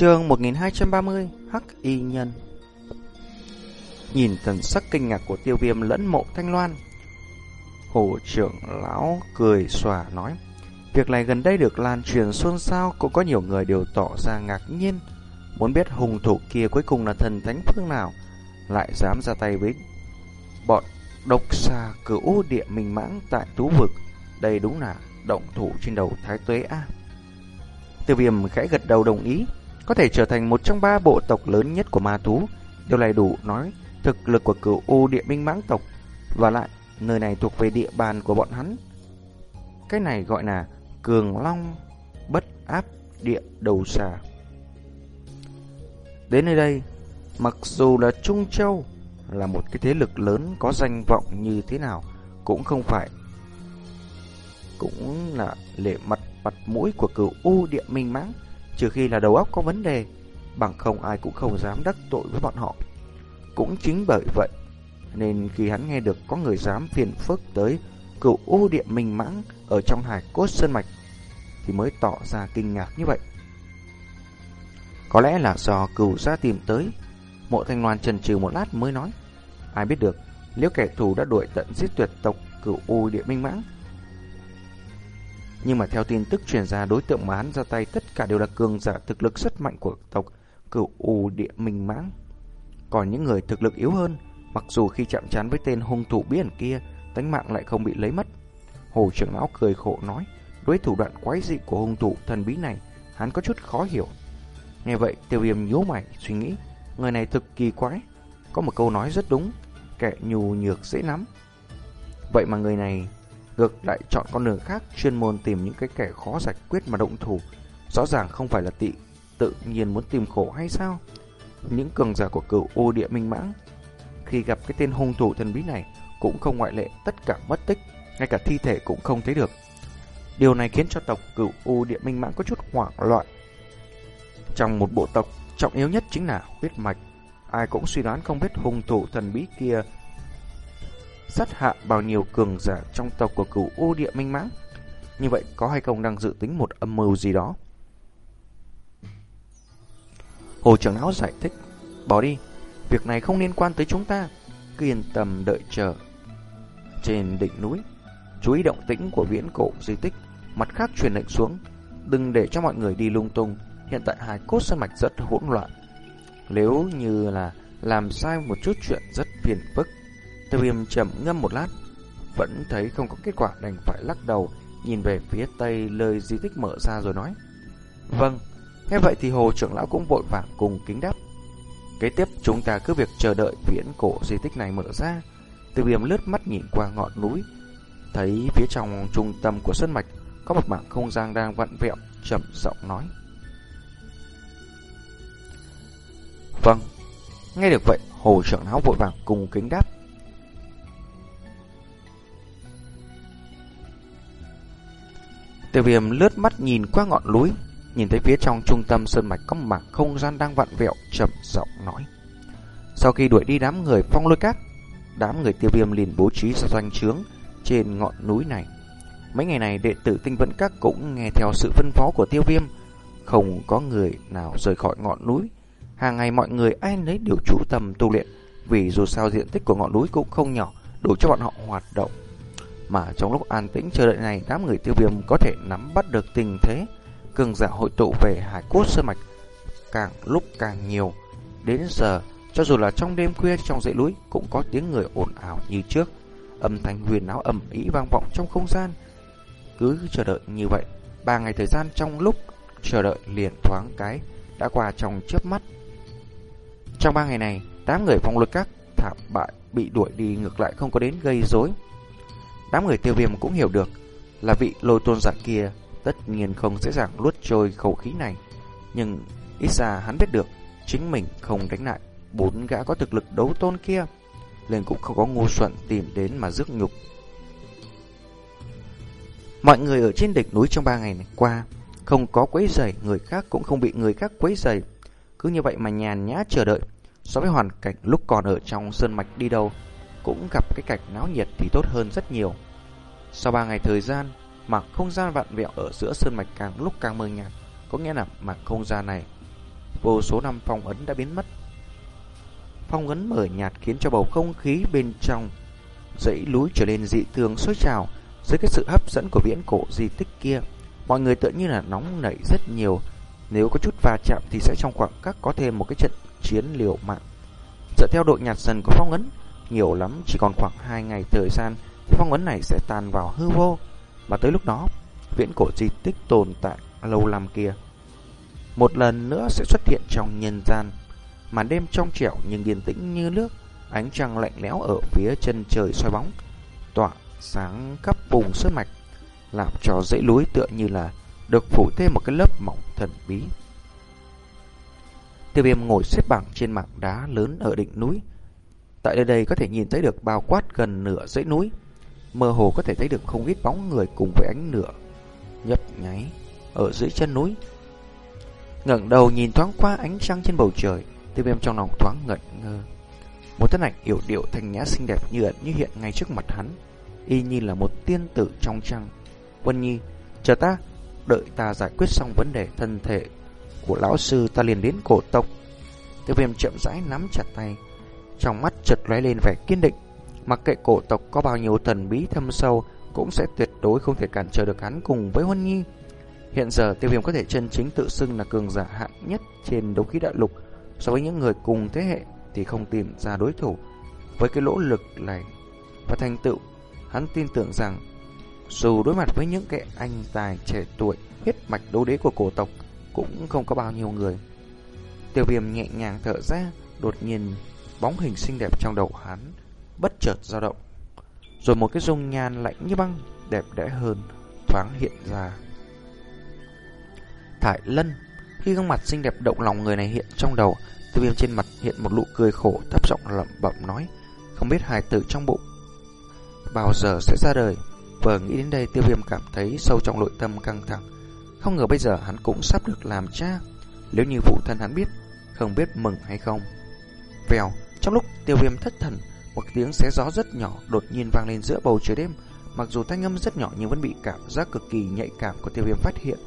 Chương 1230 Hắc Y Nhân. Nhìn thần sắc kinh ngạc của tiêu viêm lẫn mộ thanh loan, Hồ trưởng lão cười xòa nói, Việc này gần đây được lan truyền xôn xao Cũng có nhiều người đều tỏ ra ngạc nhiên, Muốn biết hùng thủ kia cuối cùng là thần thánh phương nào, Lại dám ra tay với bọn độc xa cửu địa minh mãng tại tú vực. Đây đúng là động thủ trên đầu thái tuế A. Tiêu viêm khẽ gật đầu đồng ý có thể trở thành một trong ba bộ tộc lớn nhất của ma thú. Điều này đủ nói thực lực của cửu U địa minh mãng tộc và lại nơi này thuộc về địa bàn của bọn hắn. Cái này gọi là cường long bất áp địa đầu xà. Đến nơi đây, mặc dù là Trung Châu là một cái thế lực lớn có danh vọng như thế nào cũng không phải cũng là lệ mặt mặt mũi của cửu U địa minh mãng trừ khi là đầu óc có vấn đề, bằng không ai cũng không dám đắc tội với bọn họ. Cũng chính bởi vậy, nên khi hắn nghe được có người dám phiền phức tới cựu u địa minh mãng ở trong hải cốt sơn mạch, thì mới tỏ ra kinh ngạc như vậy. Có lẽ là do cửu ra tìm tới, mộ thanh loan trần trừ một lát mới nói. Ai biết được, nếu kẻ thù đã đuổi tận giết tuyệt tộc cửu u địa minh mãng, nhưng mà theo tin tức truyền ra đối tượng mà hắn ra tay tất cả đều là cường giả thực lực rất mạnh của tộc cửu u địa minh mãng. Còn những người thực lực yếu hơn, mặc dù khi chạm trán với tên hung thủ bí ẩn kia, tánh mạng lại không bị lấy mất. Hồ trưởng lão cười khổ nói, đối thủ đoạn quái dị của hung thủ thần bí này, hắn có chút khó hiểu. Nghe vậy, tiêu viêm nhíu mày, suy nghĩ, người này thực kỳ quái. Có một câu nói rất đúng, kẻ nhu nhược dễ nắm. Vậy mà người này ngược lại chọn con đường khác chuyên môn tìm những cái kẻ khó giải quyết mà động thủ. Rõ ràng không phải là tị tự nhiên muốn tìm khổ hay sao? Những cường giả của cửu ô địa minh mãng khi gặp cái tên hung thủ thần bí này cũng không ngoại lệ tất cả mất tích, ngay cả thi thể cũng không thấy được. Điều này khiến cho tộc cửu ô địa minh mãng có chút hoảng loạn. Trong một bộ tộc, trọng yếu nhất chính là huyết mạch. Ai cũng suy đoán không biết hung thủ thần bí kia sát hạ bao nhiêu cường giả trong tộc của cửu ô địa minh mãng. Như vậy có hay không đang dự tính một âm mưu gì đó? Hồ trưởng lão giải thích, bỏ đi, việc này không liên quan tới chúng ta, cứ yên tâm đợi chờ. Trên đỉnh núi, chú ý động tĩnh của viễn cổ di tích, mặt khác truyền lệnh xuống, đừng để cho mọi người đi lung tung, hiện tại hài cốt sơn mạch rất hỗn loạn. Nếu như là làm sai một chút chuyện rất phiền phức, Tiêu viêm chậm ngâm một lát, Vẫn thấy không có kết quả, đành phải lắc đầu, Nhìn về phía tây lời di tích mở ra rồi nói Vâng Nghe vậy thì hồ trưởng lão cũng vội vàng cùng kính đáp. Kế tiếp chúng ta cứ việc chờ đợi viễn cổ di tích này mở ra. Tiêu viêm lướt mắt nhìn qua ngọn núi, Thấy phía trong trung tâm của sơn mạch Có một mảng không gian đang vặn vẹo chậm giọng nói Vâng. Nghe được vậy, Hồ trưởng lão vội vàng cùng kính đáp Tiêu viêm lướt mắt nhìn qua ngọn núi, nhìn thấy phía trong trung tâm sơn mạch có một mảng không gian đang vặn vẹo, chậm giọng nói. Sau khi đuổi đi đám người phong lôi cát, đám người tiêu viêm liền bố trí ra doanh trướng trên ngọn núi này. Mấy ngày này đệ tử tinh vận các cũng nghe theo sự phân phó của tiêu viêm, không có người nào rời khỏi ngọn núi. Hàng ngày mọi người ai nấy đều chủ tâm tu luyện, vì dù sao diện tích của ngọn núi cũng không nhỏ, đủ cho bọn họ hoạt động. Mà trong lúc an tĩnh chờ đợi này, đám người tiêu viêm có thể nắm bắt được tình thế. Cường giả hội tụ về hải cốt sơn mạch càng lúc càng nhiều. Đến giờ, cho dù là trong đêm khuya trong dãy núi cũng có tiếng người ồn ào như trước. Âm thanh huyền áo ầm ĩ vang vọng trong không gian. Cứ chờ đợi như vậy, ba ngày thời gian trong lúc chờ đợi liền thoáng cái đã qua trong chớp mắt. Trong ba ngày này, đám người phong lực các thảm bại bị đuổi đi ngược lại không có đến gây rối. Đám người tiêu viêm cũng hiểu được là vị lôi tôn giả kia tất nhiên không dễ dàng luốt trôi khẩu khí này. Nhưng ít ra hắn biết được chính mình không đánh lại bốn gã có thực lực đấu tôn kia. Nên cũng không có ngu xuẩn tìm đến mà rước nhục. Mọi người ở trên đỉnh núi trong ba ngày này qua không có quấy rầy, người khác cũng không bị người khác quấy rầy. Cứ như vậy mà nhàn nhã chờ đợi. So với hoàn cảnh lúc còn ở trong sơn mạch đi đâu, cũng gặp cái cảnh náo nhiệt thì tốt hơn rất nhiều. Sau 3 ngày thời gian, mạc không gian vạn vẹo ở giữa sơn mạch càng lúc càng mơ nhạt, có nghĩa là mảng không gian này vô số năm phong ấn đã biến mất. Phong ấn mở nhạt khiến cho bầu không khí bên trong dãy núi trở nên dị thường sôi trào dưới cái sự hấp dẫn của viễn cổ di tích kia. Mọi người tự như là nóng nảy rất nhiều, nếu có chút va chạm thì sẽ trong khoảng cách có thêm một cái trận chiến liều mạng. Dựa theo độ nhạt dần của phong ấn, nhiều lắm chỉ còn khoảng 2 ngày thời gian thì phong ấn này sẽ tan vào hư vô. Và tới lúc đó, viễn cổ di tích tồn tại lâu năm kia một lần nữa sẽ xuất hiện trong nhân gian. Màn đêm trong trẻo nhưng yên tĩnh như nước, ánh trăng lạnh lẽo ở phía chân trời soi bóng, tỏa sáng khắp vùng sơn mạch, làm cho dãy núi tựa như là được phủ thêm một cái lớp mỏng thần bí. Tiêu viêm ngồi xếp bằng trên mảng đá lớn ở đỉnh núi. Tại nơi đây có thể nhìn thấy được bao quát gần nửa dãy núi. Mơ hồ có thể thấy được không ít bóng người cùng với ánh lửa nhấp nháy ở dưới chân núi ngẩng đầu nhìn thoáng qua ánh trăng trên bầu trời, tiêu viêm trong lòng thoáng ngẩn ngơ. Một thân ảnh yểu điệu thanh nhã xinh đẹp như ẩn như hiện ngay trước mặt hắn, y như là một tiên tử trong trăng. quân Nhi, chờ ta, đợi ta giải quyết xong vấn đề thân thể của lão sư ta liền đến cổ tộc. Tiêu viêm chậm rãi nắm chặt tay, trong mắt chợt lóe lên vẻ kiên định. Mặc kệ cổ tộc có bao nhiêu thần bí thâm sâu, cũng sẽ tuyệt đối không thể cản trở được hắn cùng với Huân Nhi. Hiện giờ tiêu viêm có thể chân chính tự xưng là cường giả hạng nhất trên đấu khí đại lục So với những người cùng thế hệ thì không tìm ra đối thủ Với cái lỗ lực này và thành tựu Hắn tin tưởng rằng dù đối mặt với những cái anh tài trẻ tuổi huyết mạch đấu đế của cổ tộc Cũng không có bao nhiêu người Tiêu viêm nhẹ nhàng thở ra Đột nhiên bóng hình xinh đẹp trong đầu hắn Bất chợt dao động Rồi một cái dung nhan lạnh như băng Đẹp đẽ hơn thoáng hiện ra Thải Lân. Khi gương mặt xinh đẹp động lòng người này hiện trong đầu, tiêu viêm trên mặt hiện một nụ cười khổ thấp giọng lẩm bẩm nói, không biết hài tử trong bụng bao giờ sẽ ra đời. Vừa nghĩ đến đây tiêu viêm cảm thấy sâu trong nội tâm căng thẳng. Không ngờ bây giờ hắn cũng sắp được làm cha. Nếu như phụ thân hắn biết, không biết mừng hay không. Vèo, trong lúc tiêu viêm thất thần, một tiếng xé gió rất nhỏ đột nhiên vang lên giữa bầu trời đêm. Mặc dù thanh âm rất nhỏ nhưng vẫn bị cảm giác cực kỳ nhạy cảm của tiêu viêm phát hiện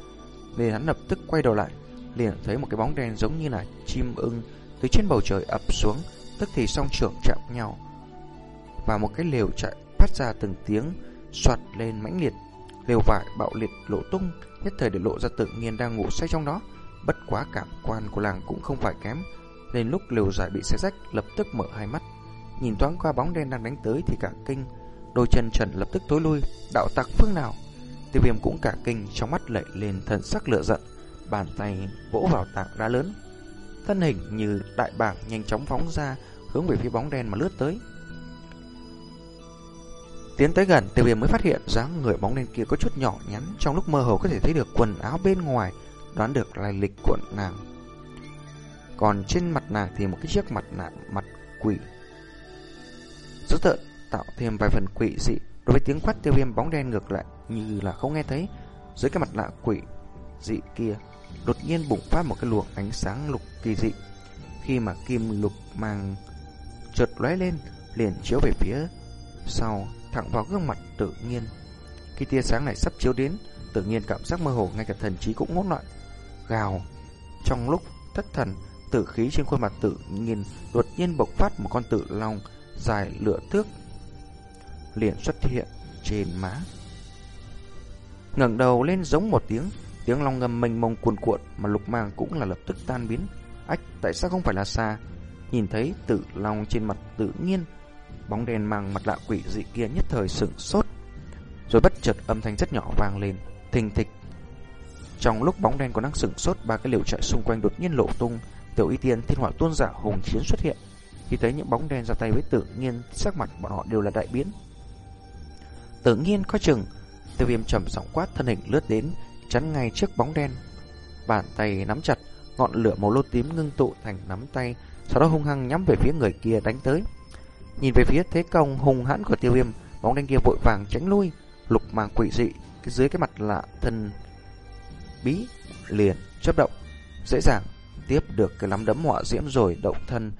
nên hắn lập tức quay đầu lại, liền thấy một cái bóng đen giống như là chim ưng từ trên bầu trời ập xuống, tức thì song trưởng chạm nhau. Và một cái lều chạy phát ra từng tiếng soạt lên mãnh liệt, lều vải bạo liệt lộ tung, nhất thời để lộ ra tự nhiên đang ngủ say trong đó. Bất quá cảm quan của làng cũng không phải kém, nên lúc liều giải bị xé rách lập tức mở hai mắt, nhìn thoáng qua bóng đen đang đánh tới thì cả kinh, đôi chân trần lập tức tối lui, đạo tặc phương nào? Tiêu viêm cũng cả kinh trong mắt lệ lên thần sắc lửa giận. Bàn tay vỗ vào tảng đá lớn. Thân hình như đại bảng nhanh chóng phóng ra Hướng về phía bóng đen mà lướt tới. Tiến tới gần tiêu viêm mới phát hiện dáng người bóng đen kia có chút nhỏ nhắn Trong lúc mơ hồ có thể thấy được quần áo bên ngoài Đoán được lai lịch của nàng. Còn trên mặt nàng thì một cái chiếc mặt nạ mặt quỷ Dữ tợn tạo thêm vài phần quỷ dị Đối với tiếng quát tiêu viêm bóng đen ngược lại như là không nghe thấy. Dưới cái mặt nạ quỷ dị kia, đột nhiên bùng phát một cái luồng ánh sáng lục kỳ dị. Khi mà kim lục mang chợt lóe lên, liền chiếu về phía sau, thẳng vào gương mặt tự nhiên. Khi tia sáng này sắp chiếu đến, tự nhiên cảm giác mơ hồ ngay cả thần trí cũng ngốt loạn. Gào. Trong lúc thất thần, tử khí trên khuôn mặt tự nhiên đột nhiên bộc phát một con tử long dài lửa thước liền xuất hiện trên má. ngẩng đầu lên giống một tiếng, tiếng long ngầm mênh mông cuồn cuộn mà lục mang cũng là lập tức tan biến. Ách, tại sao không phải là xa? Nhìn thấy tử long trên mặt tự nhiên, bóng đèn mang mặt lạ quỷ dị kia nhất thời sửng sốt. Rồi bất chợt âm thanh rất nhỏ vang lên, thình thịch. Trong lúc bóng đen còn đang sửng sốt, ba cái liều trại xung quanh đột nhiên lộ tung, tiểu y tiên thiên hỏa tuôn giả hùng chiến xuất hiện. Khi thấy những bóng đen ra tay với tự nhiên, sắc mặt bọn họ đều là đại biến. Tự nhiên có chừng Tiêu viêm trầm giọng quát thân hình lướt đến Chắn ngay trước bóng đen Bàn tay nắm chặt Ngọn lửa màu lô tím ngưng tụ thành nắm tay Sau đó hung hăng nhắm về phía người kia đánh tới Nhìn về phía thế công hùng hãn của tiêu viêm Bóng đen kia vội vàng tránh lui Lục màng quỷ dị Dưới cái mặt lạ thân bí liền chấp động Dễ dàng tiếp được cái nắm đấm họa diễm rồi động thân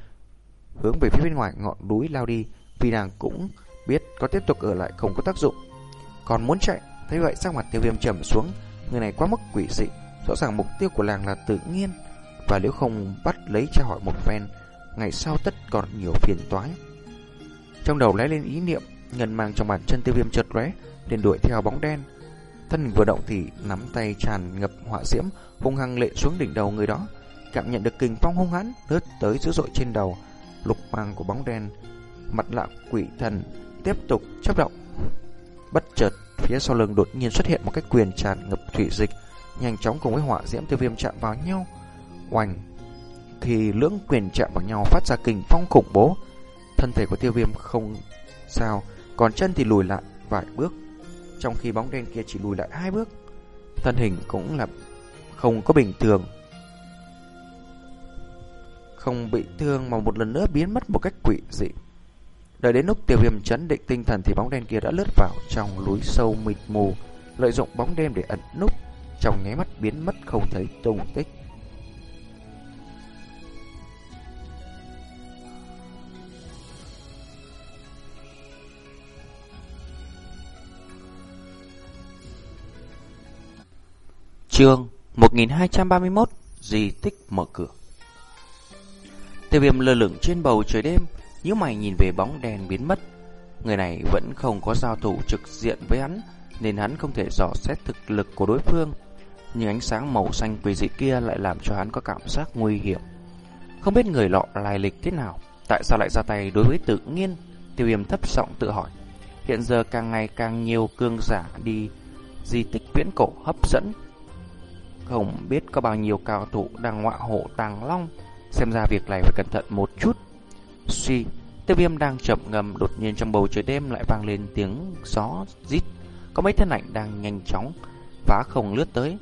Hướng về phía bên ngoài ngọn núi lao đi Vì nàng cũng Biết có tiếp tục ở lại không có tác dụng Còn muốn chạy Thấy vậy sắc mặt tiêu viêm trầm xuống Người này quá mức quỷ dị Rõ ràng mục tiêu của làng là tự nhiên và nếu không bắt lấy tra hỏi một phen, ngày sau tất còn nhiều phiền toái. Trong đầu lóe lên ý niệm, ngân mang trong bàn chân tiêu viêm chợt lóe, liền đuổi theo bóng đen. Thân vừa động thì nắm tay tràn ngập họa diễm, hung hăng lệ xuống đỉnh đầu người đó, cảm nhận được kình phong hung hãn lướt tới dữ dội trên đầu, lục mang của bóng đen, mặt lạ quỷ thần tiếp tục chấp động. Bất chợt, phía sau lưng đột nhiên xuất hiện một cái quyền tràn ngập thủy dịch, nhanh chóng cùng với hỏa diễm tiêu viêm chạm vào nhau. Oành! Khi lưỡng quyền chạm vào nhau phát ra kình phong khủng bố, thân thể của tiêu viêm không sao, còn chân thì lùi lại vài bước. Trong khi bóng đen kia chỉ lùi lại hai bước, thân hình cũng là không có bình thường. Không bị thương mà một lần nữa biến mất một cách quỷ dị. Đợi đến lúc tiêu viêm chấn định tinh thần thì bóng đen kia đã lướt vào trong núi sâu mịt mù, lợi dụng bóng đêm để ẩn núp, trong nháy mắt biến mất không thấy tung tích. Chương 1231 Di tích mở cửa Tiêu viêm lơ lửng trên bầu trời đêm, nhíu mày nhìn về bóng đèn biến mất. Người này vẫn không có giao thủ trực diện với hắn, Nên hắn không thể dò xét thực lực của đối phương. Nhưng ánh sáng màu xanh quỷ dị kia lại làm cho hắn có cảm giác nguy hiểm. Không biết người lọ lai lịch thế nào, Tại sao lại ra tay đối với tự nhiên? Tiêu viêm thấp giọng tự hỏi. Hiện giờ càng ngày càng nhiều cương giả đi di tích viễn cổ hấp dẫn. Không biết có bao nhiêu cao thủ đang ngọa hộ tàng long Xem ra việc này phải cẩn thận một chút Suy, Tiêu viêm đang chậm ngầm, Đột nhiên trong bầu trời đêm lại vang lên tiếng gió rít Có mấy thân ảnh đang nhanh chóng Phá không lướt tới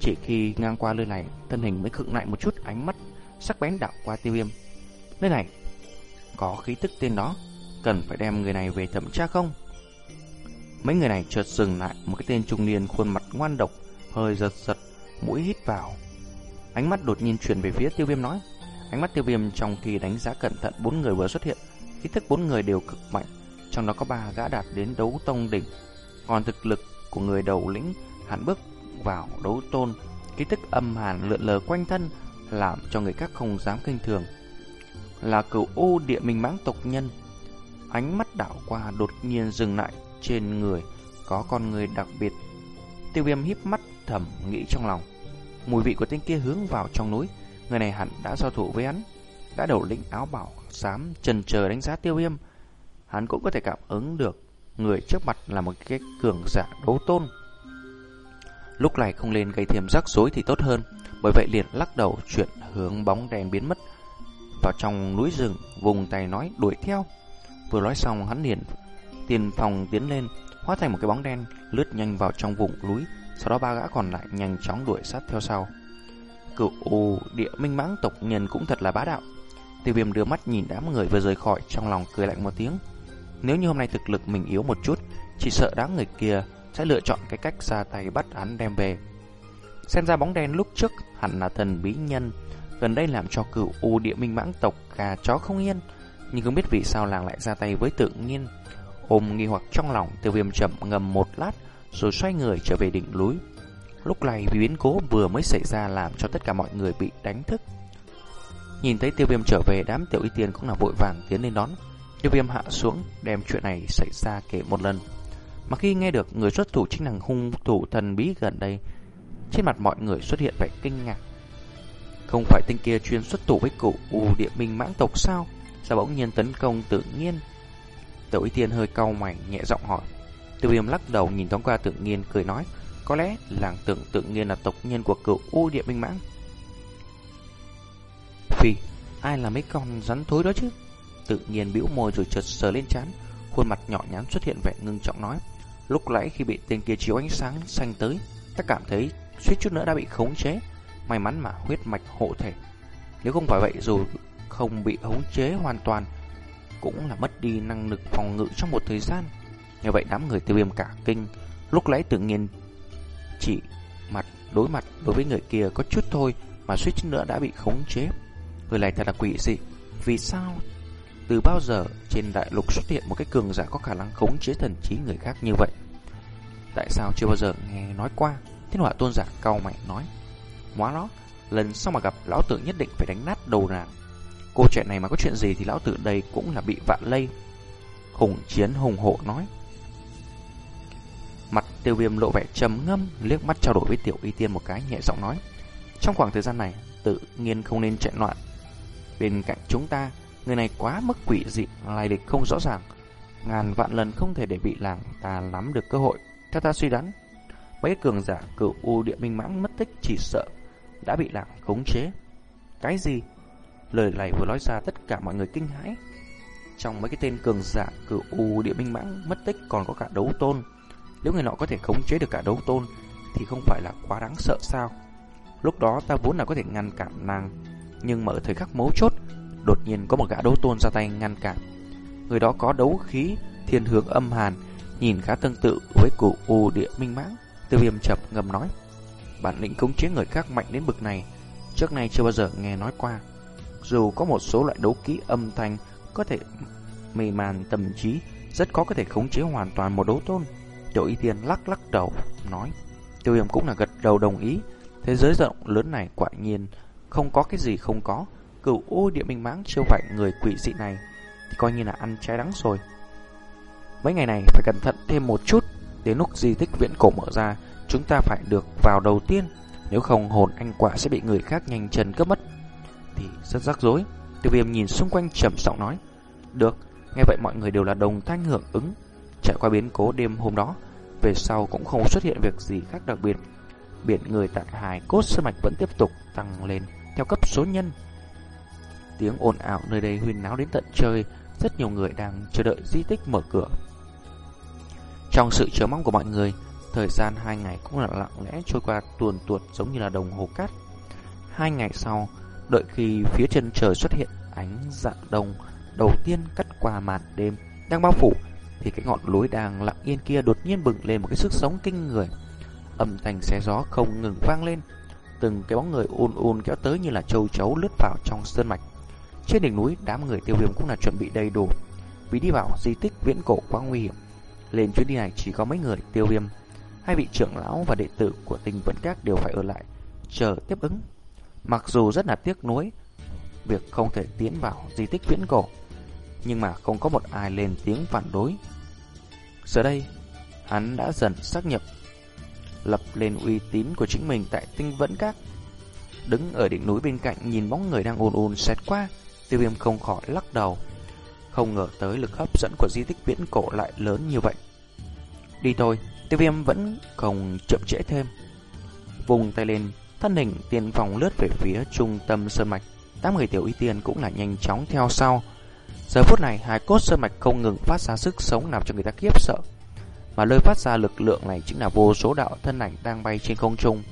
Chỉ khi ngang qua nơi này, Thân hình mới khựng lại một chút, ánh mắt Sắc bén đảo qua tiêu viêm Nơi này, Có khí tức tên đó, Cần phải đem người này về thẩm tra không Mấy người này chợt dừng lại, Một cái tên trung niên khuôn mặt ngoan độc, Hơi giật giật, mũi hít vào. Ánh mắt đột nhiên chuyển về phía tiêu viêm nói. Ánh mắt tiêu viêm trong khi đánh giá cẩn thận bốn người vừa xuất hiện. Khí thức bốn người đều cực mạnh. Trong đó có ba gã đạt đến đấu tông đỉnh. Còn thực lực của người đầu lĩnh hẳn bước vào đấu tôn. Khí thức âm hàn lượn lờ quanh thân làm cho người khác không dám kinh thường. Là cửu u địa minh mãng tộc nhân. Ánh mắt đảo qua đột nhiên dừng lại trên người có con người đặc biệt. Tiêu viêm híp mắt thầm nghĩ trong lòng. Mùi vị của tên kia hướng vào trong núi, người này hẳn đã giao thủ với hắn, đã đầu lĩnh áo bảo xám trần chờ đánh giá tiêu viêm. Hắn cũng có thể cảm ứng được người trước mặt là một cái cường giả đấu tôn. Lúc này không lên gây thêm rắc rối thì tốt hơn, bởi vậy liền lắc đầu chuyển hướng bóng đèn biến mất vào trong núi rừng, vùng tay nói đuổi theo. Vừa nói xong hắn liền tiền phòng tiến lên, hóa thành một cái bóng đen lướt nhanh vào trong vùng núi, sau đó ba gã còn lại nhanh chóng đuổi sát theo sau Cựu u, địa minh mãng tộc nhân cũng thật là bá đạo. Tiêu viêm đưa mắt nhìn đám người vừa rời khỏi, Trong lòng cười lạnh một tiếng. Nếu như hôm nay thực lực mình yếu một chút, Chỉ sợ đám người kia sẽ lựa chọn cái cách ra tay bắt hắn đem về. Xem ra bóng đen lúc trước hẳn là thần bí nhân, Gần đây làm cho cựu u, địa minh mãng tộc gà chó không yên. Nhưng không biết vì sao làng lại ra tay với tự nhiên. Ôm nghi hoặc trong lòng, tiêu viêm chậm ngầm một lát, rồi xoay người trở về đỉnh núi. Lúc này vì biến cố vừa mới xảy ra làm cho tất cả mọi người bị đánh thức. Nhìn thấy tiêu viêm trở về, đám tiểu y tiên cũng là vội vàng tiến lên đón. Tiêu viêm hạ xuống, đem chuyện này xảy ra kể một lần. Mà khi nghe được người xuất thủ chính là hung thủ thần bí gần đây, trên mặt mọi người xuất hiện vẻ kinh ngạc. Không phải tên kia chuyên xuất thủ với cụ U địa minh mãng tộc sao? Sao bỗng nhiên tấn công tự nhiên? Tiểu y tiên hơi cau mày nhẹ giọng hỏi. Tiêu viêm lắc đầu nhìn thoáng qua tự nhiên cười nói có lẽ làng tưởng tự nhiên là tộc nhân của cựu U địa minh mãng. Phi Ai là mấy con rắn thối đó chứ? Tự nhiên bĩu môi rồi chợt sờ lên chán Khuôn mặt nhỏ nhắn xuất hiện vẻ ngưng trọng nói. Lúc nãy khi bị tên kia chiếu ánh sáng xanh tới, Ta cảm thấy suýt chút nữa đã bị khống chế. May mắn mà huyết mạch hộ thể. Nếu không phải vậy, dù không bị khống chế hoàn toàn, Cũng là mất đi năng lực phòng ngự trong một thời gian. Như vậy đám người tiêu viêm cả kinh, Lúc nãy tự nhiên chỉ mặt, đối mặt đối với người kia có chút thôi Mà suýt chút nữa đã bị khống chế Người này thật là quỷ dị Vì sao Từ bao giờ trên đại lục xuất hiện một cái cường giả có khả năng khống chế thần trí người khác như vậy Tại sao chưa bao giờ nghe nói qua Thiên hỏa tôn giả cao mày nói Móa nó Lần sau mà gặp lão tử nhất định phải đánh nát đầu nàng. Cô trẻ này mà có chuyện gì thì lão tử đây cũng là bị vạn lây. Hùng chiến hùng hộ nói. Mặt tiêu viêm lộ vẻ trầm ngâm, liếc mắt trao đổi với tiểu y tiên một cái nhẹ giọng nói. Trong khoảng thời gian này, tự nhiên không nên chạy loạn. Bên cạnh chúng ta, người này quá mức quỷ dị, lai lịch không rõ ràng. Ngàn vạn lần không thể để bị làng ta nắm được cơ hội. Theo ta suy đoán, mấy cường giả cựu u địa minh mãng mất tích chỉ sợ đã bị làng khống chế. Cái gì? Lời này vừa nói ra tất cả mọi người kinh hãi. Trong mấy cái tên cường giả cựu u địa minh mãng mất tích còn có cả đấu tôn. Nếu người nọ có thể khống chế được cả đấu tôn thì không phải là quá đáng sợ sao? Lúc đó ta vốn là có thể ngăn cản nàng, nhưng mà ở thời khắc mấu chốt, đột nhiên có một gã đấu tôn ra tay ngăn cản. Người đó có đấu khí thiên hướng âm hàn, nhìn khá tương tự với cụ u địa minh mãng. Tiêu viêm chập ngầm nói, bản lĩnh khống chế người khác mạnh đến bực này, trước nay chưa bao giờ nghe nói qua. Dù có một số loại đấu kỹ âm thanh có thể mê màn tâm trí, rất khó có thể khống chế hoàn toàn một đấu tôn. Tiểu Y Tiên lắc lắc đầu, nói. Tiêu viêm cũng là gật đầu đồng ý. Thế giới rộng lớn này quả nhiên không có cái gì không có. Cửu ô địa minh mãng chiêu vạch người quỷ dị này thì coi như là ăn trái đắng rồi. Mấy ngày này phải cẩn thận thêm một chút. Đến lúc di tích viễn cổ mở ra, chúng ta phải được vào đầu tiên. Nếu không hồn anh quả sẽ bị người khác nhanh chân cướp mất. Thì rất rắc rối. Tiêu viêm nhìn xung quanh trầm giọng nói. Được, nghe vậy mọi người đều là đồng thanh hưởng ứng. Trải qua biến cố đêm hôm đó, về sau cũng không xuất hiện việc gì khác đặc biệt. Biển người tại hài cốt sơ mạch vẫn tiếp tục tăng lên theo cấp số nhân. Tiếng ồn ào nơi đây huyên náo đến tận trời, rất nhiều người đang chờ đợi di tích mở cửa. Trong sự chờ mong của mọi người, thời gian hai ngày cũng là lặng lẽ trôi qua tuồn tuột giống như là đồng hồ cát. Hai ngày sau, đợi khi phía chân trời xuất hiện ánh dạng đông đầu tiên cắt qua màn đêm đang bao phủ thì cái ngọn núi đang lặng yên kia đột nhiên bừng lên một cái sức sống kinh người. Âm thanh xé gió không ngừng vang lên, từng cái bóng người ùn ùn kéo tới như là châu chấu lướt vào trong sơn mạch. Trên đỉnh núi, đám người tiêu viêm cũng là chuẩn bị đầy đủ, vì đi vào di tích viễn cổ quá nguy hiểm. Lên chuyến đi này chỉ có mấy người tiêu viêm, hai vị trưởng lão và đệ tử của tình vẫn các đều phải ở lại, chờ tiếp ứng. Mặc dù rất là tiếc nuối, việc không thể tiến vào di tích viễn cổ, nhưng mà không có một ai lên tiếng phản đối. Giờ đây, hắn đã dần xác nhập, lập lên uy tín của chính mình tại tinh vẫn các. Đứng ở đỉnh núi bên cạnh nhìn bóng người đang ồn ồn xẹt qua, tiêu viêm không khỏi lắc đầu. Không ngờ tới lực hấp dẫn của di tích viễn cổ lại lớn như vậy. Đi thôi, tiêu viêm vẫn không chậm trễ thêm. Vùng tay lên, thân hình tiên phòng lướt về phía trung tâm sơn mạch. Tám người tiểu y tiên cũng là nhanh chóng theo sau. Giờ phút này, hai cốt sơn mạch không ngừng phát ra sức sống làm cho người ta kiếp sợ. Mà nơi phát ra lực lượng này chính là vô số đạo thân ảnh đang bay trên không trung.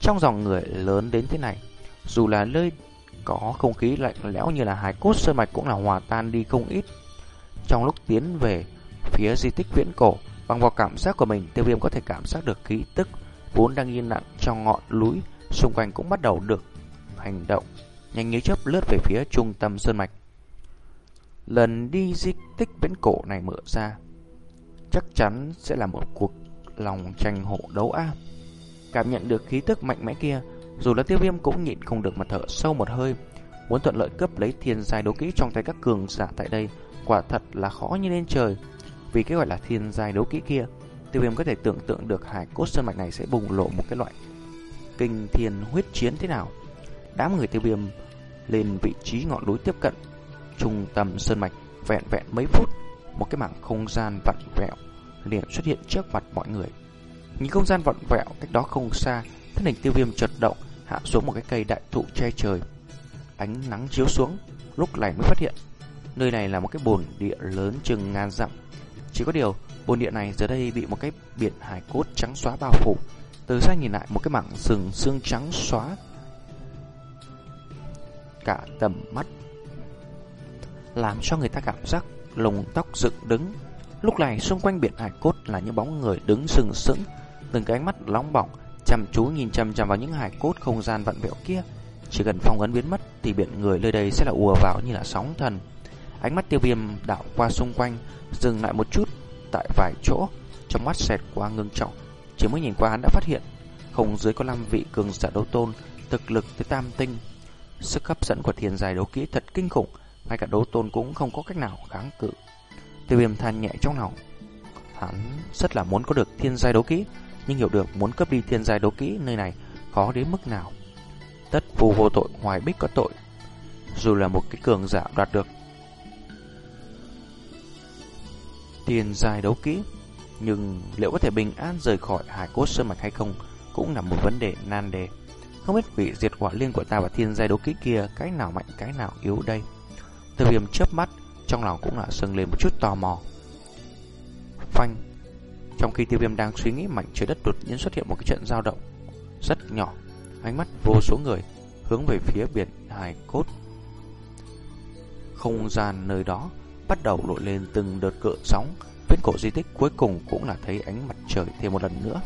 Trong dòng người lớn đến thế này, dù là nơi có không khí lạnh lẽo như là hai cốt sơn mạch cũng là hòa tan đi không ít. Trong lúc tiến về phía di tích viễn cổ, bằng vào cảm giác của mình, tiêu viêm có thể cảm giác được khí tức vốn đang yên lặng trong ngọn núi, xung quanh cũng bắt đầu được hành động, nhanh như chớp lướt về phía trung tâm sơn mạch. Lần đi di tích viễn cổ này mở ra, chắc chắn sẽ là một cuộc lòng tranh hộ đấu a. Cảm nhận được khí tức mạnh mẽ kia, dù là tiêu viêm cũng nhịn không được mà thở sâu một hơi. Muốn thuận lợi cướp lấy thiên giai đấu kỹ trong tay các cường giả tại đây, quả thật là khó như lên trời. Vì cái gọi là thiên giai đấu kỹ kia, tiêu viêm có thể tưởng tượng được hải cốt sơn mạch này sẽ bùng lộ một cái loại kinh thiên huyết chiến thế nào. Đám người tiêu viêm lên vị trí ngọn núi tiếp cận trung tâm sơn mạch vẹn vẹn mấy phút, một cái mảng không gian vặn vẹo liền xuất hiện trước mặt mọi người. Nhìn không gian vặn vẹo cách đó không xa, thân hình tiêu viêm chợt động, hạ xuống một cái cây đại thụ che trời. Ánh nắng chiếu xuống, lúc này mới phát hiện, nơi này là một cái bồn địa lớn chừng ngàn dặm. Chỉ có điều, bồn địa này giờ đây bị một cái biển hải cốt trắng xóa bao phủ. Từ xa nhìn lại một cái mảng sừng xương trắng xóa cả tầm mắt làm cho người ta cảm giác lồng tóc dựng đứng. Lúc này xung quanh biển hải cốt là những bóng người đứng sừng sững, từng cái ánh mắt nóng bỏng, chăm chú nhìn chăm chăm vào những hải cốt không gian vặn vẹo kia. Chỉ cần phong ấn biến mất thì biển người nơi đây sẽ là ùa vào như là sóng thần. Ánh mắt tiêu viêm đảo qua xung quanh, dừng lại một chút tại vài chỗ, trong mắt xẹt qua ngưng trọng. Chỉ mới nhìn qua hắn đã phát hiện, không dưới có năm vị cường giả đấu tôn, thực lực tới tam tinh. Sức hấp dẫn của thiên giai đấu kỹ thật kinh khủng, ngay cả đấu tôn cũng không có cách nào kháng cự. Tiêu viêm than nhẹ trong lòng. Hắn rất là muốn có được thiên giai đấu kỹ, nhưng hiểu được muốn cấp đi thiên giai đấu kỹ nơi này khó đến mức nào. Tất phù vô tội, hoài bích có tội. Dù là một cái cường giả đoạt được thiên giai đấu kỹ, nhưng liệu có thể bình an rời khỏi hải cốt sơn mạch hay không cũng là một vấn đề nan đề. Không biết vị diệt quả liên của ta và thiên giai đấu kỹ kia cái nào mạnh cái nào yếu đây. Tiêu viêm chớp mắt, trong lòng cũng là sưng lên một chút tò mò. Phanh. Trong khi tiêu viêm đang suy nghĩ mạnh trời đất đột nhiên xuất hiện một cái trận dao động rất nhỏ. Ánh mắt vô số người hướng về phía biển hài cốt. Không gian nơi đó bắt đầu nổi lên từng đợt cựa sóng. Viễn cổ di tích cuối cùng cũng là thấy ánh mặt trời thêm một lần nữa.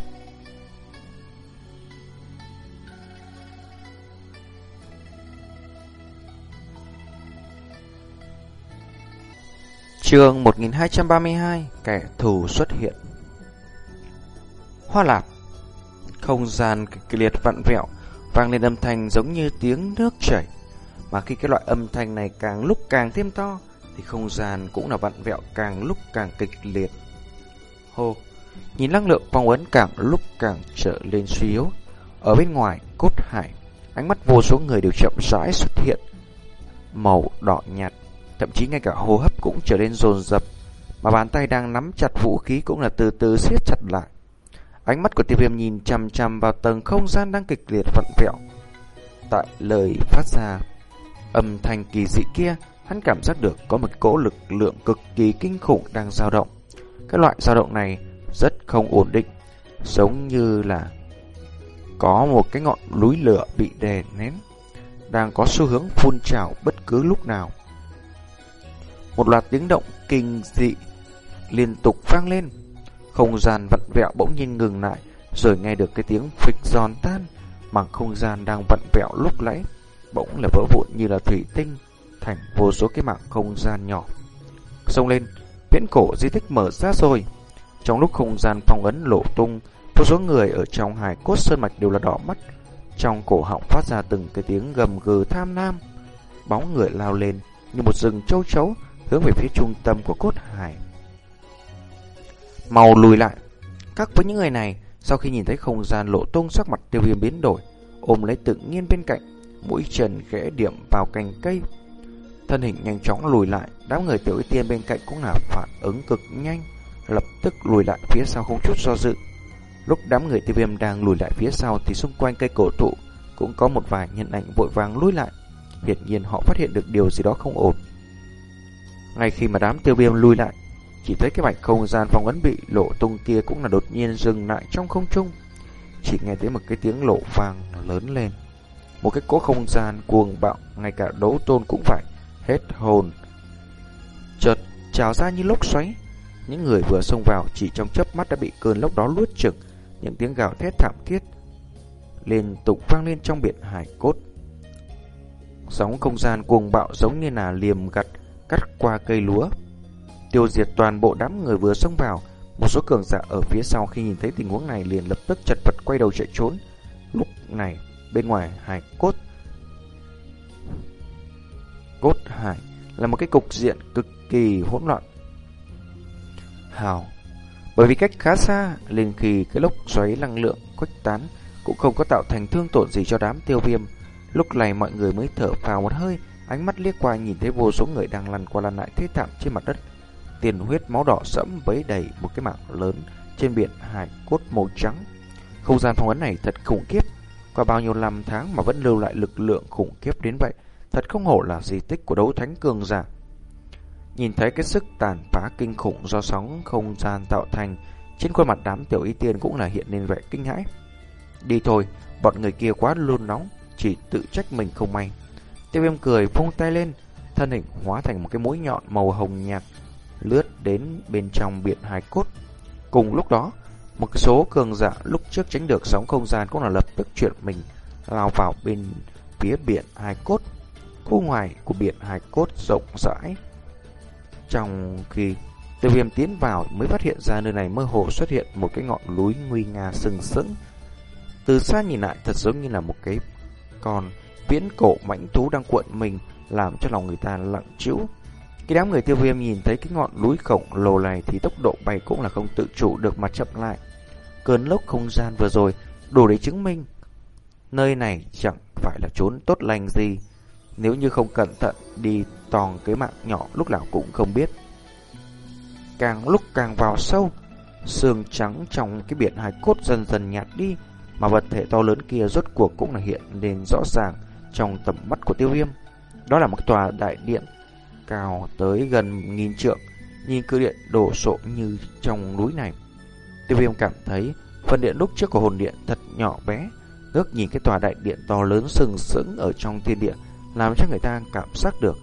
Trường 1232 Kẻ thù xuất hiện. Hoa lạp, Không gian kịch liệt vặn vẹo, Vang lên âm thanh giống như tiếng nước chảy. Mà khi cái loại âm thanh này càng lúc càng thêm to, Thì không gian cũng là vặn vẹo càng lúc càng kịch liệt. Hô, Nhìn năng lượng phong ấn càng lúc càng trở lên suy yếu. Ở bên ngoài, cốt hải, Ánh mắt vô số người đều chậm rãi xuất hiện. Màu đỏ nhạt thậm chí ngay cả hô hấp cũng trở nên dồn dập, mà bàn tay đang nắm chặt vũ khí cũng là từ từ siết chặt lại. Ánh mắt của tiêu viêm nhìn chằm chằm vào tầng không gian đang kịch liệt vặn vẹo. Tại lời phát ra âm thanh kỳ dị kia, hắn cảm giác được có một cỗ lực lượng cực kỳ kinh khủng đang dao động. Cái loại dao động này rất không ổn định, giống như là có một cái ngọn núi lửa bị đè nén, đang có xu hướng phun trào bất cứ lúc nào. Một loạt tiếng động kinh dị liên tục vang lên. Không gian vặn vẹo bỗng nhiên ngừng lại, rồi nghe được cái tiếng phịch giòn tan, mảng không gian đang vặn vẹo lúc nãy bỗng là vỡ vụn như là thủy tinh thành vô số cái mảng không gian nhỏ. Xông lên, viễn cổ di tích mở ra rồi. Trong lúc không gian phong ấn lộ tung, vô số người ở trong hải cốt sơn mạch đều là đỏ mắt. Trong cổ họng phát ra từng cái tiếng gầm gừ tham nam. Bóng người lao lên như một rừng châu chấu hướng về phía trung tâm của cốt hải. Màu lùi lại. Các với những người này, sau khi nhìn thấy không gian lộ tung sắc mặt tiêu viêm biến đổi, ôm lấy tự nhiên bên cạnh, mũi trần khẽ điểm vào cành cây. Thân hình nhanh chóng lùi lại, đám người tiểu y tiên bên cạnh cũng là phản ứng cực nhanh, lập tức lùi lại phía sau không chút do dự. Lúc đám người tiêu viêm đang lùi lại phía sau thì xung quanh cây cổ thụ cũng có một vài nhân ảnh vội vàng lùi lại. Hiển nhiên họ phát hiện được điều gì đó không ổn. Ngay khi mà đám tiêu viêm lui lại, chỉ thấy cái mảnh không gian phong ấn bị lộ tung kia cũng là đột nhiên dừng lại trong không trung. Chỉ nghe thấy một cái tiếng lộ vang lớn lên. Một cái cỗ không gian cuồng bạo, ngay cả đấu tôn cũng phải hết hồn. Chợt trào ra như lốc xoáy. Những người vừa xông vào chỉ trong chớp mắt đã bị cơn lốc đó luốt trực. Những tiếng gào thét thảm thiết liên tục vang lên trong biển hải cốt. Sóng không gian cuồng bạo giống như là liềm gặt cắt qua cây lúa, tiêu diệt toàn bộ đám người vừa xông vào. Một số cường giả ở phía sau khi nhìn thấy tình huống này liền lập tức chật vật quay đầu chạy trốn. Lúc này, bên ngoài hải cốt cốt hải là một cái cục diện cực kỳ hỗn loạn. Hào, bởi vì cách khá xa, liền khi cái lốc xoáy năng lượng khuếch tán cũng không có tạo thành thương tổn gì cho đám tiêu viêm. Lúc này mọi người mới thở phào một hơi, Ánh mắt liếc qua nhìn thấy vô số người đang lăn qua lăn lại thế thảm trên mặt đất. Tiền huyết máu đỏ sẫm bấy đầy một cái mảng lớn trên biển hải cốt màu trắng. Không gian phong ấn này thật khủng khiếp. Qua bao nhiêu năm tháng mà vẫn lưu lại lực lượng khủng khiếp đến vậy. Thật không hổ là di tích của đấu thánh cường giả. Nhìn thấy cái sức tàn phá kinh khủng do sóng không gian tạo thành, trên khuôn mặt đám tiểu y tiên cũng là hiện lên vẻ kinh hãi. Đi thôi, bọn người kia quá luôn nóng, chỉ tự trách mình không may. Tiêu viêm cười vung tay lên, thân hình hóa thành một cái mũi nhọn màu hồng nhạt lướt đến bên trong biển hải cốt. Cùng lúc đó, một số cường giả lúc trước tránh được sóng không gian cũng là lập tức chuyển mình lao vào bên phía biển hải cốt. Khu ngoài của biển hải cốt rộng rãi. Trong khi tiêu viêm tiến vào mới phát hiện ra nơi này mơ hồ xuất hiện một cái ngọn núi nguy nga sừng sững. Từ xa nhìn lại thật giống như là một cái con viễn cổ mãnh thú đang cuộn mình, làm cho lòng người ta lặng trĩu. Khi đám người tiêu viêm nhìn thấy cái ngọn núi khổng lồ này thì tốc độ bay cũng là không tự chủ được mà chậm lại. Cơn lốc không gian vừa rồi đủ để chứng minh nơi này chẳng phải là trốn tốt lành gì. Nếu như không cẩn thận đi toàn cái mạng nhỏ lúc nào cũng không biết. Càng lúc càng vào sâu, xương trắng trong cái biển hải cốt dần dần nhạt đi, mà vật thể to lớn kia rốt cuộc cũng là hiện lên rõ ràng trong tầm mắt của tiêu viêm. Đó là một tòa đại điện cao tới gần nghìn trượng, nhìn cự điện đổ sộ như trong núi này. Tiêu viêm cảm thấy phần điện lúc trước của hồn điện thật nhỏ bé, ngước nhìn cái tòa đại điện to lớn sừng sững ở trong thiên địa, làm cho người ta cảm giác được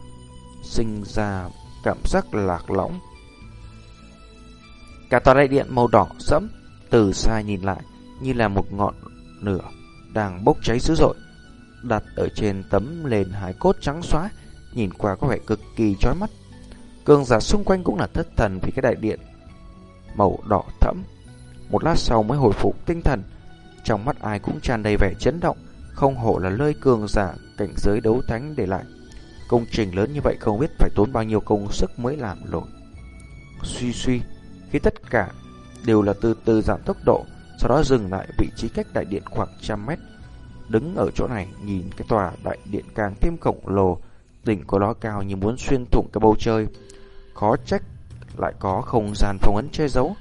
sinh ra cảm giác lạc lõng. Cả tòa đại điện màu đỏ sẫm từ xa nhìn lại như là một ngọn lửa đang bốc cháy dữ dội, đặt ở trên tấm nền hải cốt trắng xóa, nhìn qua có vẻ cực kỳ chói mắt. Cường giả xung quanh cũng là thất thần vì cái đại điện màu đỏ thẫm. Một lát sau mới hồi phục tinh thần, trong mắt ai cũng tràn đầy vẻ chấn động, không hổ là nơi cường giả cảnh giới đấu thánh để lại. Công trình lớn như vậy không biết phải tốn bao nhiêu công sức mới làm nổi. Suy suy, khi tất cả đều là từ từ giảm tốc độ, sau đó dừng lại vị trí cách đại điện khoảng trăm mét. Đứng ở chỗ này nhìn cái tòa đại điện càng thêm khổng lồ, đỉnh của nó cao như muốn xuyên thủng cái bầu trời. Khó trách lại có không gian phong ấn che giấu.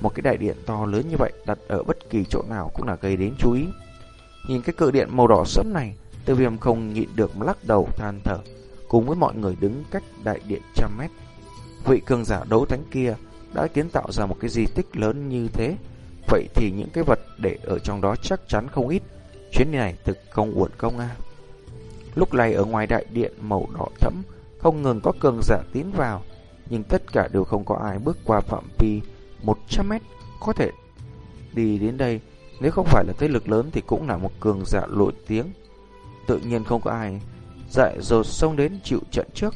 Một cái đại điện to lớn như vậy đặt ở bất kỳ chỗ nào cũng là gây đến chú ý. Nhìn cái cự điện màu đỏ sẫm này, Tiêu Viêm không nhịn được lắc đầu than thở, cùng với mọi người đứng cách đại điện trăm mét. Vị cường giả đấu thánh kia đã kiến tạo ra một cái di tích lớn như thế, vậy thì những cái vật để ở trong đó chắc chắn không ít. Chuyến này thực không uổng công a. Lúc này ở ngoài đại điện màu đỏ thẫm, không ngừng có cường giả tiến vào, nhưng tất cả đều không có ai bước qua phạm vi 100 mét có thể đi đến đây. Nếu không phải là thế lực lớn thì cũng là một cường giả nổi tiếng. Tự nhiên không có ai dại dột xông đến chịu trận trước.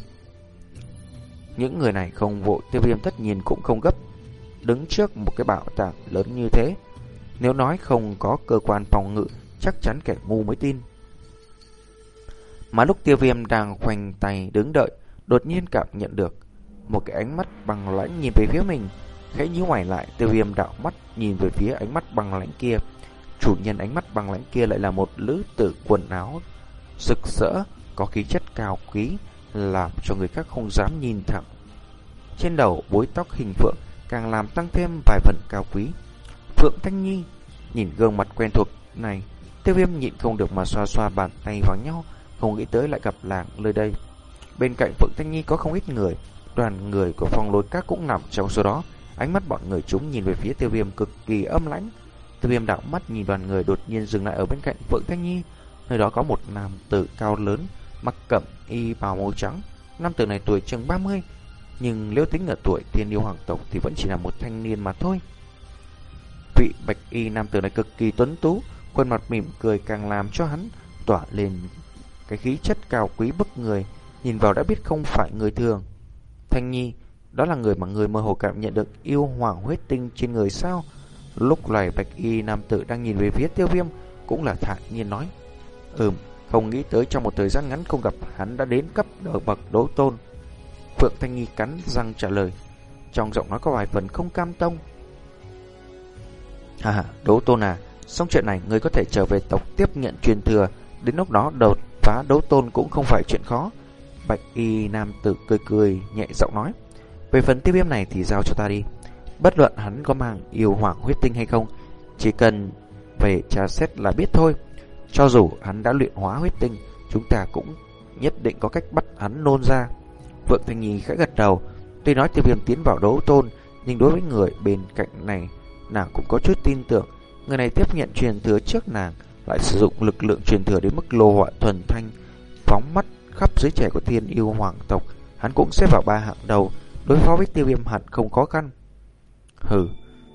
Những người này không vội tiêu viêm tất nhiên cũng không gấp. Đứng trước một cái bảo tàng lớn như thế, nếu nói không có cơ quan phòng ngự, chắc chắn kẻ ngu mới tin. Mà lúc tiêu viêm đang khoanh tay đứng đợi, đột nhiên cảm nhận được một cái ánh mắt bằng lãnh nhìn về phía mình. Khẽ nhíu mày lại, tiêu viêm đạo mắt nhìn về phía ánh mắt bằng lãnh kia. Chủ nhân ánh mắt bằng lãnh kia lại là một lữ tử quần áo rực rỡ, có khí chất cao quý, làm cho người khác không dám nhìn thẳng. Trên đầu bối tóc hình phượng càng làm tăng thêm vài phần cao quý. Phượng Thanh Nhi nhìn gương mặt quen thuộc này, tiêu viêm nhịn không được mà xoa xoa bàn tay vào nhau, không nghĩ tới lại gặp làng nơi đây. Bên cạnh Phượng Thanh Nhi có không ít người, đoàn người của phong lối các cũng nằm trong số đó. Ánh mắt bọn người chúng nhìn về phía tiêu viêm cực kỳ âm lãnh. Tiêu viêm đảo mắt nhìn đoàn người đột nhiên dừng lại ở bên cạnh Phượng Thanh Nhi. Nơi đó có một nam tử cao lớn, mặc cẩm y bào màu trắng. Nam tử này tuổi chừng 30, nhưng nếu tính ở tuổi thiên yêu hoàng tộc thì vẫn chỉ là một thanh niên mà thôi. Vị bạch y nam tử này cực kỳ tuấn tú, khuôn mặt mỉm cười càng làm cho hắn tỏa lên cái khí chất cao quý bức người, nhìn vào đã biết không phải người thường. Thanh Nhi, đó là người mà người mơ hồ cảm nhận được yêu hoàng huyết tinh trên người sao? Lúc này bạch y nam tử đang nhìn về phía tiêu viêm, cũng là thản nhiên nói. Ừm, không nghĩ tới trong một thời gian ngắn không gặp hắn đã đến cấp đỡ bậc đấu tôn. Phượng Thanh Nhi cắn răng trả lời, trong giọng nói có vài phần không cam tông. Hà, đấu tôn à, xong chuyện này người có thể trở về tộc tiếp nhận truyền thừa, đến lúc đó đột phá đấu tôn cũng không phải chuyện khó. Bạch y nam tử cười cười, nhẹ giọng nói. Về phần tiếp viêm này thì giao cho ta đi. Bất luận hắn có mang yêu hoàng huyết tinh hay không, chỉ cần về tra xét là biết thôi. Cho dù hắn đã luyện hóa huyết tinh, chúng ta cũng nhất định có cách bắt hắn nôn ra. Vượng Thanh Nhi khẽ gật đầu, tuy nói tiêu viêm tiến vào đấu tôn, nhưng đối với người bên cạnh này, nàng cũng có chút tin tưởng. Người này tiếp nhận truyền thừa trước nàng, lại sử dụng lực lượng truyền thừa đến mức lô họa thuần thanh, phóng mắt khắp dưới trẻ của thiên yêu hoàng tộc, hắn cũng xếp vào ba hạng đầu, đối phó với tiêu viêm hẳn không khó khăn. Hừ,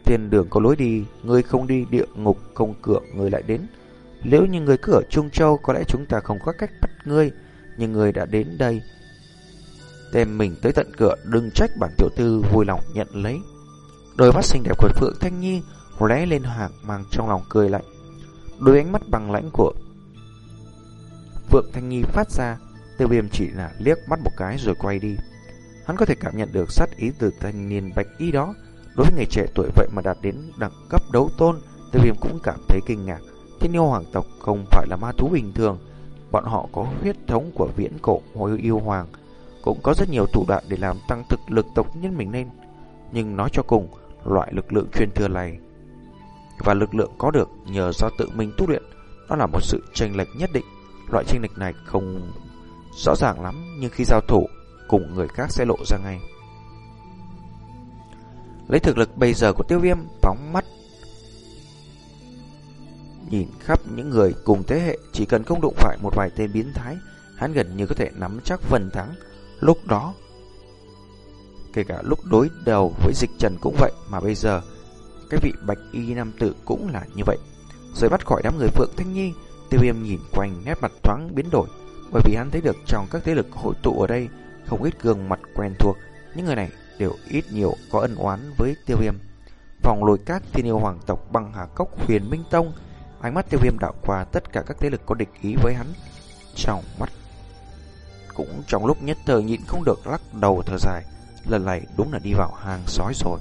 thiên đường có lối đi, ngươi không đi địa ngục không cửa ngươi lại đến. Nếu như người cứ ở Trung Châu có lẽ chúng ta không có cách bắt ngươi, nhưng người đã đến đây. Đem mình tới tận cửa, đừng trách bản tiểu thư vui lòng nhận lấy. Đôi mắt xinh đẹp của Phượng Thanh Nhi lóe lên hàng mang trong lòng cười lạnh. Đôi ánh mắt bằng lãnh của Phượng Thanh nghi phát ra, tiêu viêm chỉ là liếc mắt một cái rồi quay đi. Hắn có thể cảm nhận được sát ý từ thanh niên bạch y đó. Đối với người trẻ tuổi vậy mà đạt đến đẳng cấp đấu tôn, tiêu viêm cũng cảm thấy kinh ngạc. Thiên yêu hoàng tộc không phải là ma thú bình thường. Bọn họ có huyết thống của viễn cổ hồi yêu hoàng. Cũng có rất nhiều thủ đoạn để làm tăng thực lực tộc nhân mình lên. Nhưng nói cho cùng, loại lực lượng truyền thừa này và lực lượng có được nhờ do tự mình tu luyện, đó là một sự chênh lệch nhất định. Loại chênh lệch này không rõ ràng lắm, nhưng khi giao thủ cùng người khác sẽ lộ ra ngay. Lấy thực lực bây giờ của tiêu viêm, phóng mắt Nhìn khắp những người cùng thế hệ Chỉ cần không đụng phải một vài tên biến thái Hắn gần như có thể nắm chắc phần thắng Lúc đó Kể cả lúc đối đầu với dịch trần cũng vậy Mà bây giờ cái vị bạch y nam tử cũng là như vậy. Rồi bắt khỏi đám người Phượng Thanh Nhi, Tiêu viêm nhìn quanh, nét mặt thoáng biến đổi, Bởi vì hắn thấy được trong các thế lực hội tụ ở đây, Không ít gương mặt quen thuộc, Những người này đều ít nhiều có ân oán với tiêu viêm. Vòng lồi các thiên yêu hoàng tộc băng hà cốc huyền minh tông, Ánh mắt tiêu viêm đảo qua tất cả các thế lực có địch ý với hắn. Trong mắt, Cũng trong lúc nhất thời nhịn không được lắc đầu thở dài, Lần này đúng là đi vào hàng sói rồi.